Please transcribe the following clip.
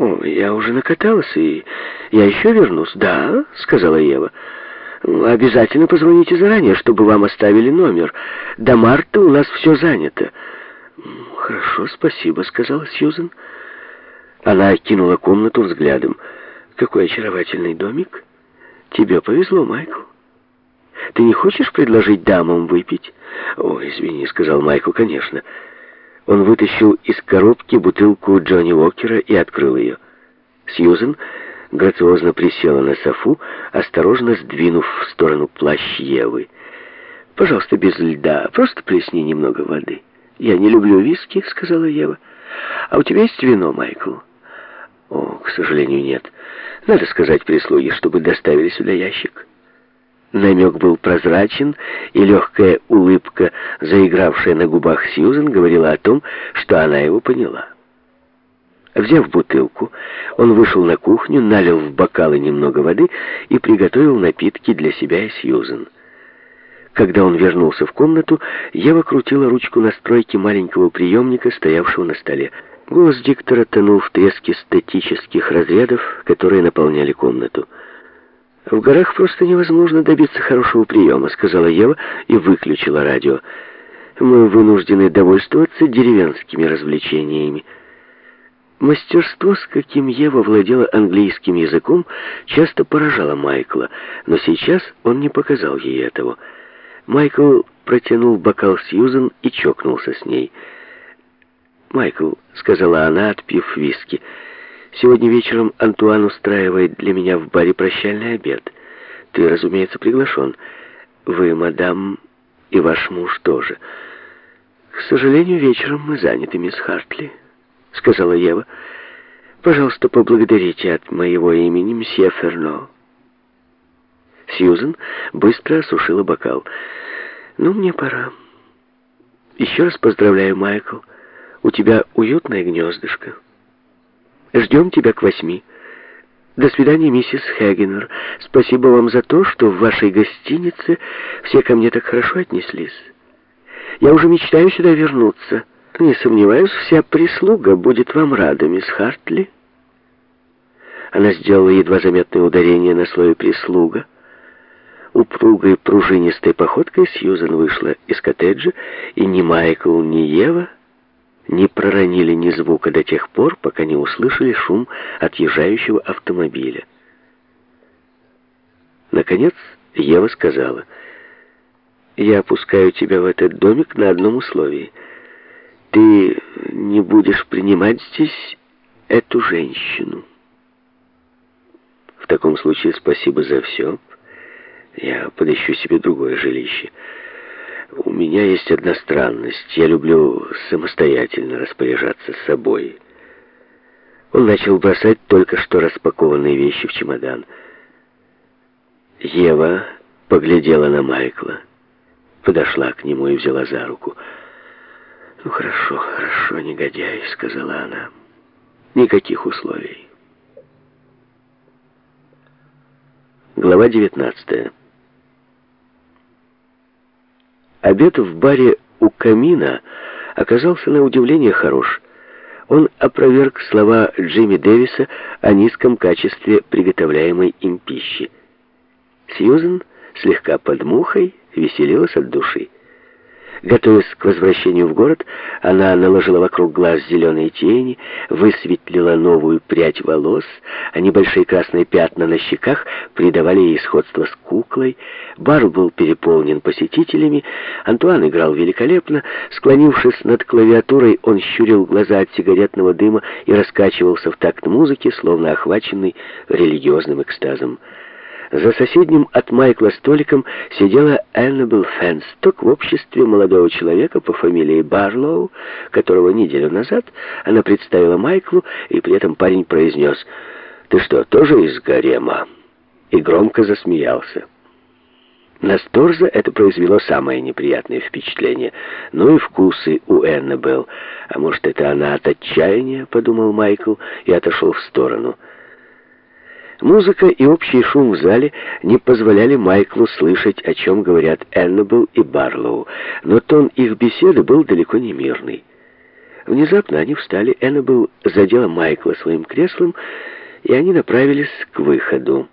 «О, я уже накаталась, и я еще вернусь». «Да», — сказала Ева. «Обязательно позвоните заранее, чтобы вам оставили номер. До марта у нас все занято». «Хорошо, спасибо», — сказала Сьюзен. Она окинула комнату взглядом. «Какой очаровательный домик. Тебе повезло, Майкл. Ты не хочешь предложить дамам выпить?» «О, извини», — сказал Майкл, — «конечно». Он вытащил из коробки бутылку Джонни Уокера и открыл ее. Сьюзен грациозно присела на софу, осторожно сдвинув в сторону плащ Евы. «Пожалуйста, без льда, просто плесни немного воды». «Я не люблю виски», — сказала Ева. «А у тебя есть вино, Майкл?» «О, к сожалению, нет. Надо сказать прислуге, чтобы доставили сюда ящик». Намек был прозрачен, и легкая улыбка, заигравшая на губах Сьюзен, говорила о том, что она его поняла. Взяв бутылку, он вышел на кухню, налил в бокалы немного воды и приготовил напитки для себя и Сьюзен. Когда он вернулся в комнату, Ева крутила ручку настройки маленького приемника, стоявшего на столе. Голос диктора тонул в треске статических разрядов, которые наполняли комнату. «В горах просто невозможно добиться хорошего приема», — сказала Ева и выключила радио. «Мы вынуждены довольствоваться деревенскими развлечениями». Мастерство, с каким Ева владела английским языком, часто поражало Майкла, но сейчас он не показал ей этого. Майкл протянул бокал Сьюзен и чокнулся с ней. «Майкл», — сказала она, отпив виски, — Сегодня вечером Антуан устраивает для меня в баре прощальный обед. Ты, разумеется, приглашен. Вы, мадам, и ваш муж тоже. К сожалению, вечером мы заняты, мисс Хартли, сказала Ева. Пожалуйста, поблагодарите от моего имени мсье Ферно. Сьюзен быстро осушила бокал. Ну, мне пора. Еще раз поздравляю, Майкл. У тебя уютное гнездышко. Ждем тебя к восьми. До свидания, миссис Хэггенер. Спасибо вам за то, что в вашей гостинице все ко мне так хорошо отнеслись. Я уже мечтаю сюда вернуться. Не сомневаюсь, вся прислуга будет вам рада, мисс Хартли. Она сделала едва заметное ударение на слове «прислуга». Упругой пружинистой походкой Сьюзан вышла из коттеджа, и ни Майкл, ни Ева не проронили ни звука до тех пор, пока не услышали шум отъезжающего автомобиля. Наконец Ева сказала, «Я опускаю тебя в этот домик на одном условии. Ты не будешь принимать здесь эту женщину». «В таком случае спасибо за все. Я подыщу себе другое жилище». У меня есть одна странность. Я люблю самостоятельно распоряжаться собой. Он начал бросать только что распакованные вещи в чемодан. Ева поглядела на Майкла, подошла к нему и взяла за руку. «Ну хорошо, хорошо, негодяй», — сказала она. «Никаких условий». Глава девятнадцатая. Обед в баре у камина оказался на удивление хорош. Он опроверг слова Джимми Дэвиса о низком качестве приготовляемой им пищи. Сьюзен слегка под мухой веселилась от души. Готовясь к возвращению в город, она наложила вокруг глаз зеленые тени, высветлила новую прядь волос, а небольшие красные пятна на щеках придавали ей сходство с куклой. Бар был переполнен посетителями, Антуан играл великолепно. Склонившись над клавиатурой, он щурил глаза от сигаретного дыма и раскачивался в такт музыки, словно охваченный религиозным экстазом. За соседним от Майкла столиком сидела Эннабелл Фенсток в обществе молодого человека по фамилии Барлоу, которого неделю назад она представила Майклу, и при этом парень произнес «Ты что, тоже из гарема?» и громко засмеялся. На Сторза это произвело самое неприятное впечатление. Ну и вкусы у Эннабелл. А может, это она от отчаяния, подумал Майкл и отошел в сторону. Музыка и общий шум в зале не позволяли Майклу слышать, о чем говорят Эннабл и Барлоу, но тон их беседы был далеко не мирный. Внезапно они встали, Эннабелл задела Майкла своим креслом, и они направились к выходу.